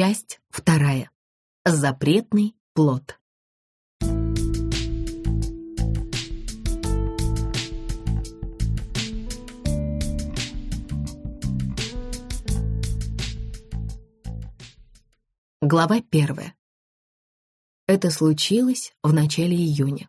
Часть вторая. Запретный плод. Глава первая. Это случилось в начале июня.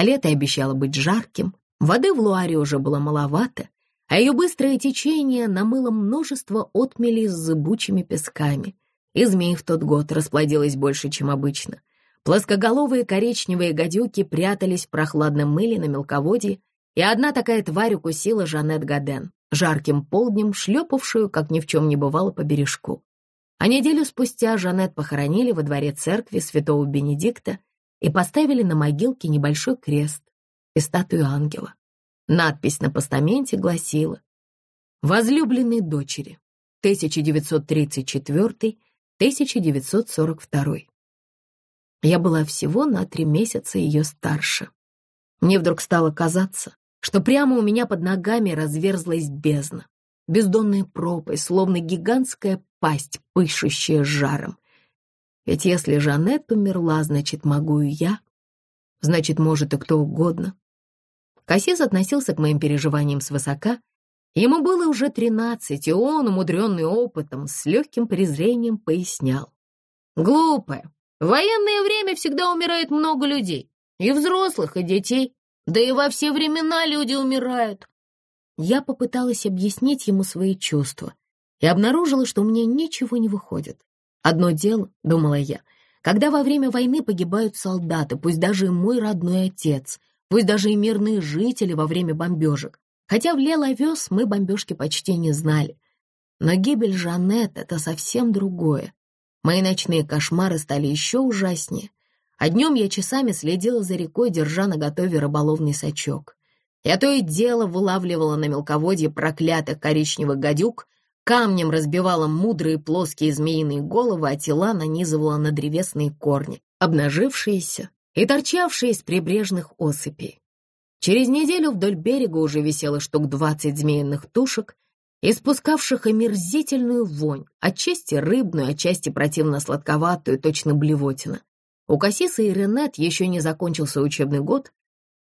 Лето обещало быть жарким, воды в Луаре уже было маловато, а ее быстрое течение намыло множество отмелей с зыбучими песками, и змей в тот год расплодилось больше, чем обычно. Плоскоголовые коричневые гадюки прятались в прохладном мыле на мелководье, и одна такая тварь укусила Жанет Гаден, жарким полднем шлепавшую, как ни в чем не бывало, по бережку. А неделю спустя Жанет похоронили во дворе церкви святого Бенедикта и поставили на могилке небольшой крест и статую ангела. Надпись на постаменте гласила «Возлюбленной дочери, 1934-1942». Я была всего на три месяца ее старше. Мне вдруг стало казаться, что прямо у меня под ногами разверзлась бездна, бездонная пропасть, словно гигантская пасть, пышущая жаром. Ведь если Жанет умерла, значит, могу и я. Значит, может и кто угодно. Кассис относился к моим переживаниям свысока. Ему было уже тринадцать, и он, умудренный опытом, с легким презрением пояснял. «Глупая. В военное время всегда умирает много людей. И взрослых, и детей. Да и во все времена люди умирают». Я попыталась объяснить ему свои чувства и обнаружила, что у меня ничего не выходит. Одно дело, думала я, когда во время войны погибают солдаты, пусть даже и мой родной отец, пусть даже и мирные жители во время бомбежек. Хотя в Лел-Овес мы бомбежки почти не знали. Но гибель Жанет — это совсем другое. Мои ночные кошмары стали еще ужаснее. А днем я часами следила за рекой, держа на готове рыболовный сачок. Я то и дело вылавливала на мелководье проклятых коричневых гадюк, камнем разбивала мудрые плоские змеиные головы, а тела нанизывала на древесные корни, обнажившиеся и торчавшие из прибрежных осыпей. Через неделю вдоль берега уже висело штук двадцать змеиных тушек, испускавших омерзительную вонь, отчасти рыбную, отчасти противно-сладковатую, точно блевотина. У Кассиса и Ренет еще не закончился учебный год,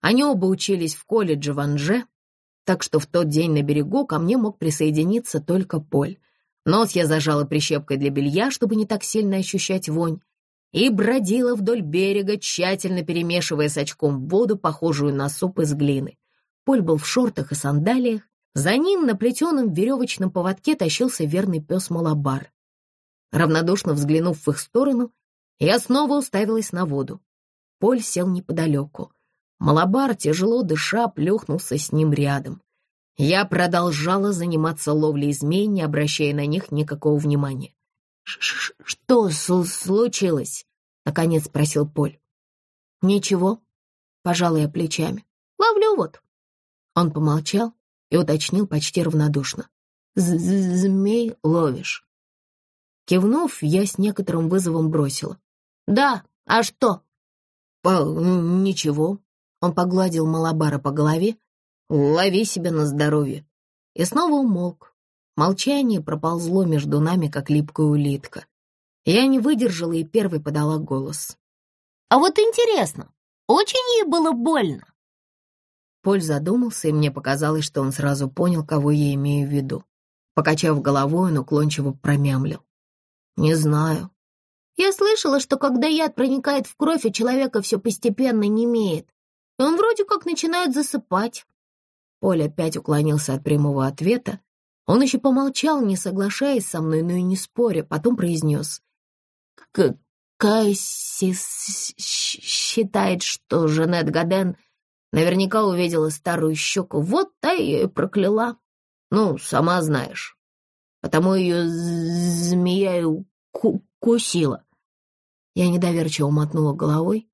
они оба учились в колледже в Анже, так что в тот день на берегу ко мне мог присоединиться только Поль. Нос я зажала прищепкой для белья, чтобы не так сильно ощущать вонь, и бродила вдоль берега, тщательно перемешивая с очком воду, похожую на суп из глины. Поль был в шортах и сандалиях, за ним на плетеном веревочном поводке тащился верный пес Малабар. Равнодушно взглянув в их сторону, я снова уставилась на воду. Поль сел неподалеку. Малабар, тяжело дыша, плюхнулся с ним рядом. Я продолжала заниматься ловлей змей, не обращая на них никакого внимания. «Что случилось?» — наконец спросил Поль. «Ничего», — пожала я плечами. «Ловлю вот». Он помолчал и уточнил почти равнодушно. «Змей ловишь?» Кивнув, я с некоторым вызовом бросила. «Да, а что?» «Ничего». Он погладил Малабара по голове. «Лови себя на здоровье». И снова умолк, Молчание проползло между нами, как липкая улитка. Я не выдержала и первой подала голос. «А вот интересно, очень ей было больно?» Поль задумался, и мне показалось, что он сразу понял, кого я имею в виду. Покачав головой, он уклончиво промямлил. «Не знаю». «Я слышала, что когда яд проникает в кровь, у человека все постепенно немеет, и он вроде как начинает засыпать». Поль опять уклонился от прямого ответа, он еще помолчал, не соглашаясь со мной, но и не споря, потом произнес. «Кассис считает, что Жанет Гаден наверняка увидела старую щеку, вот та ее и прокляла. Ну, сама знаешь. Потому ее змея и кусила». Я недоверчиво мотнула головой.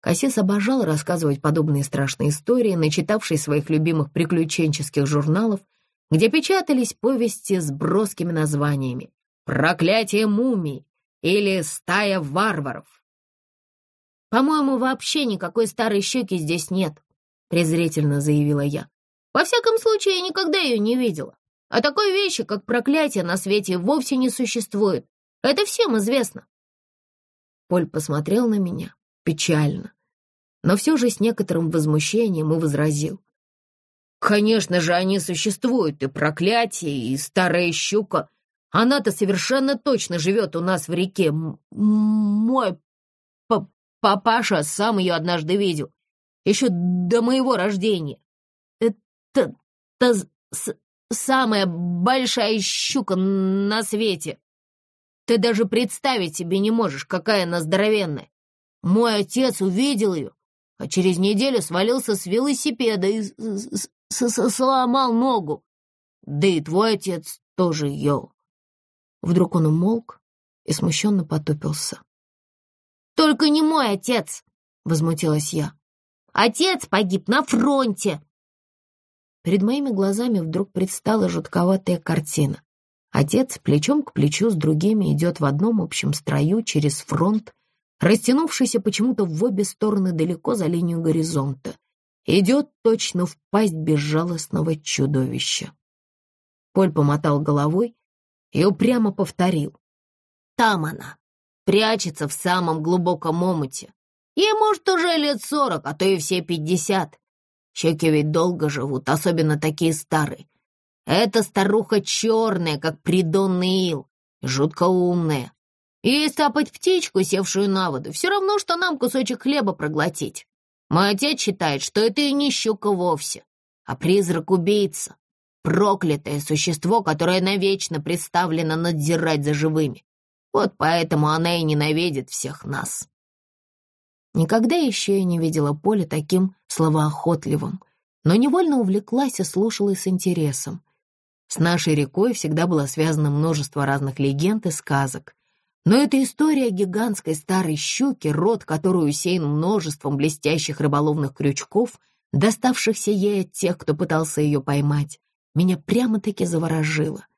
Кассис обожал рассказывать подобные страшные истории, начитавший своих любимых приключенческих журналов — где печатались повести с броскими названиями «Проклятие мумий» или «Стая варваров». «По-моему, вообще никакой старой щеки здесь нет», — презрительно заявила я. «Во всяком случае, я никогда ее не видела. А такой вещи, как проклятие, на свете вовсе не существует. Это всем известно. Поль посмотрел на меня печально, но все же с некоторым возмущением и возразил. Конечно же, они существуют, и проклятие, и старая щука. Она-то совершенно точно живет у нас в реке. М мой папаша сам ее однажды видел, еще до моего рождения. Это, это самая большая щука на свете. Ты даже представить себе не можешь, какая она здоровенная. Мой отец увидел ее, а через неделю свалился с велосипеда и сломал ногу. Да и твой отец тоже ел. Вдруг он умолк и смущенно потупился. «Только не мой отец!» — возмутилась я. «Отец погиб на фронте!» Перед моими глазами вдруг предстала жутковатая картина. Отец плечом к плечу с другими идет в одном общем строю через фронт, растянувшийся почему-то в обе стороны далеко за линию горизонта. Идет точно в пасть безжалостного чудовища. Поль помотал головой и упрямо повторил. «Там она, прячется в самом глубоком омуте. Ей, может, уже лет сорок, а то и все пятьдесят. Щеки ведь долго живут, особенно такие старые. Эта старуха черная, как придонный ил, жутко умная. И стапать птичку, севшую на воду, все равно, что нам кусочек хлеба проглотить. Мой отец считает, что это и не щука вовсе, а призрак-убийца, проклятое существо, которое навечно представлено надзирать за живыми. Вот поэтому она и ненавидит всех нас. Никогда еще я не видела Поля таким словоохотливым, но невольно увлеклась и слушала с интересом. С нашей рекой всегда было связано множество разных легенд и сказок, но эта история гигантской старой щуки, рот которой усеян множеством блестящих рыболовных крючков, доставшихся ей от тех, кто пытался ее поймать, меня прямо-таки заворожила.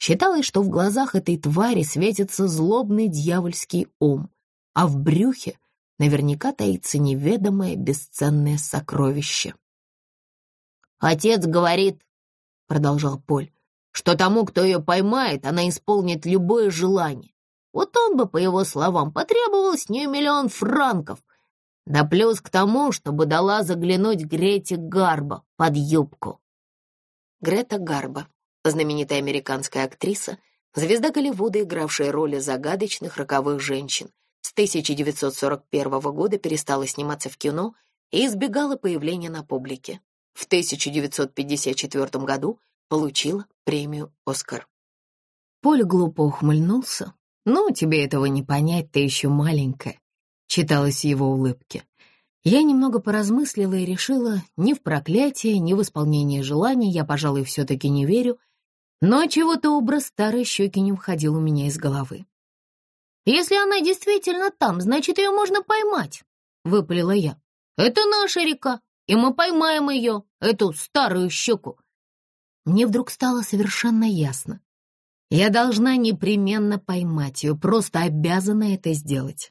Считалось, что в глазах этой твари светится злобный дьявольский ум, а в брюхе наверняка таится неведомое бесценное сокровище. «Отец говорит, — продолжал Поль, — что тому, кто ее поймает, она исполнит любое желание. Вот он бы, по его словам, потребовал с нее миллион франков. Да плюс к тому, чтобы дала заглянуть Грете Гарбо под юбку. Грета Гарбо, знаменитая американская актриса, звезда Голливуда, игравшая роли загадочных роковых женщин, с 1941 года перестала сниматься в кино и избегала появления на публике. В 1954 году получила премию «Оскар». Поль глупо ухмыльнулся, «Ну, тебе этого не понять, ты еще маленькая», — читалось его улыбке. Я немного поразмыслила и решила, ни в проклятие, ни в исполнение желаний я, пожалуй, все-таки не верю, но чего-то образ старой щеки не уходил у меня из головы. «Если она действительно там, значит, ее можно поймать», — выпалила я. «Это наша река, и мы поймаем ее, эту старую щеку». Мне вдруг стало совершенно ясно. Я должна непременно поймать ее, просто обязана это сделать.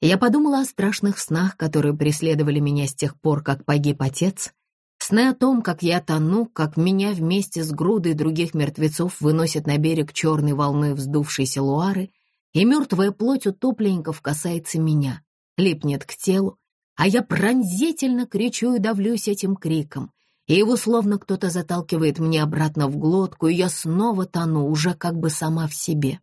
Я подумала о страшных снах, которые преследовали меня с тех пор, как погиб отец. Сны о том, как я тону, как меня вместе с грудой других мертвецов выносят на берег черной волны вздувшейся луары, и мертвая плоть утопленников касается меня, липнет к телу, а я пронзительно кричу и давлюсь этим криком, и его словно кто-то заталкивает мне обратно в глотку, и я снова тону, уже как бы сама в себе.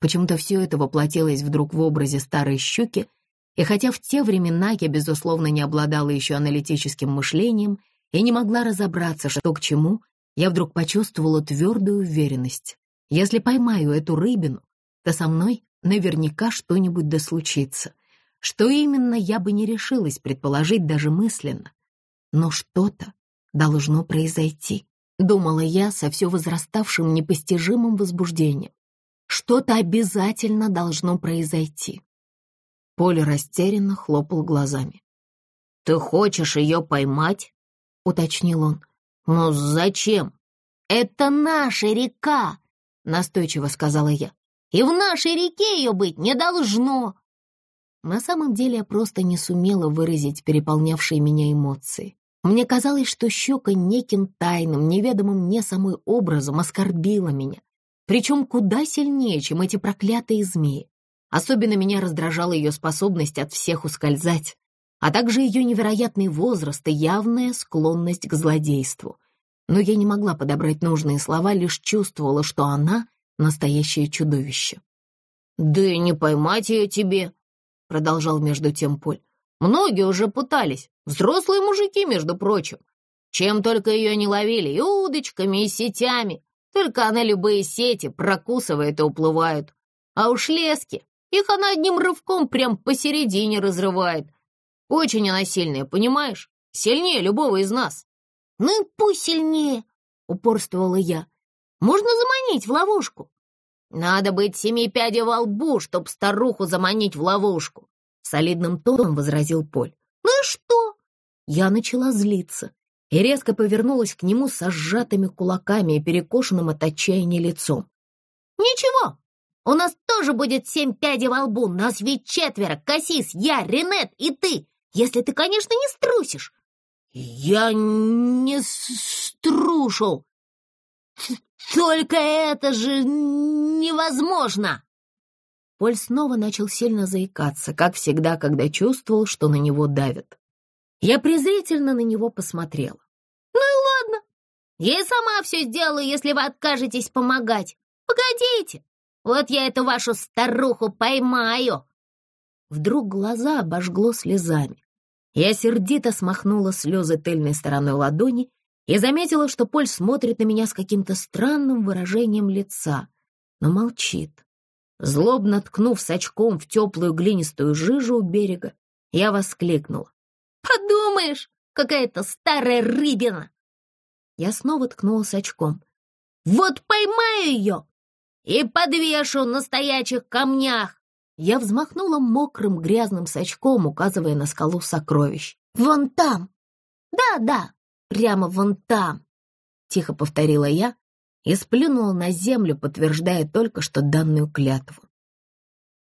Почему-то все это воплотилось вдруг в образе старой щуки, и хотя в те времена я, безусловно, не обладала еще аналитическим мышлением и не могла разобраться, что к чему, я вдруг почувствовала твердую уверенность. Если поймаю эту рыбину, то со мной наверняка что-нибудь да случится. Что именно, я бы не решилась предположить даже мысленно. Но что-то должно произойти, думала я со все возраставшим непостижимым возбуждением. Что-то обязательно должно произойти. Поля растерянно хлопал глазами. «Ты хочешь ее поймать?» — уточнил он. «Ну зачем?» «Это наша река!» — настойчиво сказала я. «И в нашей реке ее быть не должно!» На самом деле я просто не сумела выразить переполнявшие меня эмоции. Мне казалось, что щука неким тайным, неведомым мне самой образом оскорбила меня, причем куда сильнее, чем эти проклятые змеи. Особенно меня раздражала ее способность от всех ускользать, а также ее невероятный возраст и явная склонность к злодейству. Но я не могла подобрать нужные слова, лишь чувствовала, что она — настоящее чудовище. «Да и не поймать ее тебе», — продолжал между тем Поль. «Многие уже пытались, взрослые мужики, между прочим. Чем только ее не ловили, и удочками, и сетями. Только она любые сети прокусывает и уплывают. А уж лески, их она одним рывком прям посередине разрывает. Очень она сильная, понимаешь? Сильнее любого из нас. Ну и пусть сильнее, упорствовала я. Можно заманить в ловушку. Надо быть семи пядей во лбу, чтоб старуху заманить в ловушку, солидным тоном возразил Поль. Ну и что? Я начала злиться и резко повернулась к нему со сжатыми кулаками и перекошенным от отчаяния лицом. «Ничего, у нас тоже будет семь пядей во лбу, нас ведь четверо, Кассис, я, Ренет и ты, если ты, конечно, не струсишь». «Я не струшу, только это же невозможно!» Поль снова начал сильно заикаться, как всегда, когда чувствовал, что на него давят. Я презрительно на него посмотрела. «Ну и ладно, я и сама все сделаю, если вы откажетесь помогать. Погодите, вот я эту вашу старуху поймаю!» Вдруг глаза обожгло слезами. Я сердито смахнула слезы тыльной стороной ладони и заметила, что Поль смотрит на меня с каким-то странным выражением лица, но молчит. Злобно ткнув с очком в теплую глинистую жижу у берега, я воскликнула. Подумаешь, какая-то старая рыбина!» Я снова ткнулась очком. «Вот поймаю ее и подвешу на стоячих камнях!» Я взмахнула мокрым грязным сачком, указывая на скалу сокровищ. «Вон там!» «Да-да, прямо вон там!» Тихо повторила я и сплюнула на землю, подтверждая только что данную клятву.